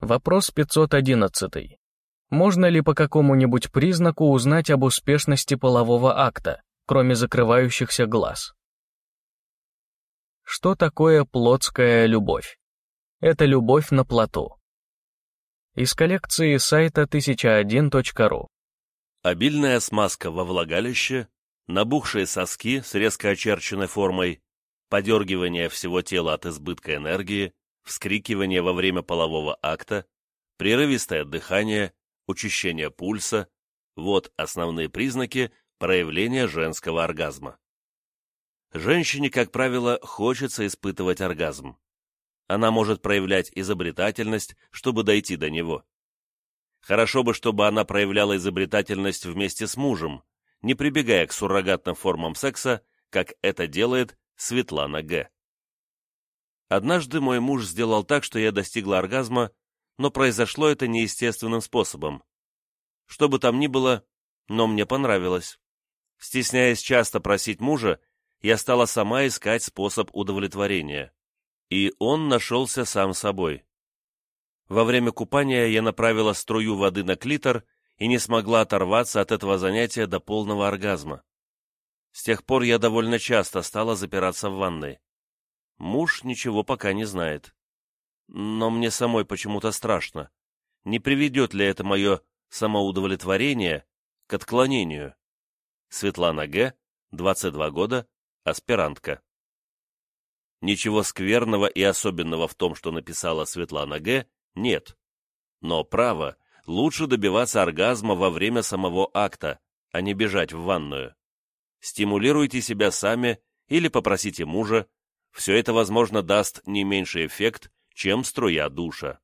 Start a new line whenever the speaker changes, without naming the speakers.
Вопрос 511. Можно ли по какому-нибудь признаку узнать об успешности полового акта, кроме закрывающихся глаз? Что такое плотская любовь? Это любовь на плоту. Из коллекции сайта 1001.ru.
Обильная смазка во влагалище, набухшие соски с резко очерченной формой, подергивание всего тела от избытка энергии, вскрикивание во время полового акта, прерывистое дыхание, учащение пульса – вот основные признаки проявления женского оргазма. Женщине, как правило, хочется испытывать оргазм. Она может проявлять изобретательность, чтобы дойти до него. Хорошо бы, чтобы она проявляла изобретательность вместе с мужем, не прибегая к суррогатным формам секса, как это делает Светлана Г. Однажды мой муж сделал так, что я достигла оргазма, но произошло это неестественным способом. Что бы там ни было, но мне понравилось. Стесняясь часто просить мужа, я стала сама искать способ удовлетворения. И он нашелся сам собой. Во время купания я направила струю воды на клитор и не смогла оторваться от этого занятия до полного оргазма. С тех пор я довольно часто стала запираться в ванной. Муж ничего пока не знает. Но мне самой почему-то страшно. Не приведет ли это мое самоудовлетворение к отклонению? Светлана Г., 22 года, аспирантка. Ничего скверного и особенного в том, что написала Светлана Г., нет. Но право, лучше добиваться оргазма во время самого акта, а не бежать в ванную. Стимулируйте себя сами или попросите мужа, все это, возможно, даст не меньший эффект, чем струя душа.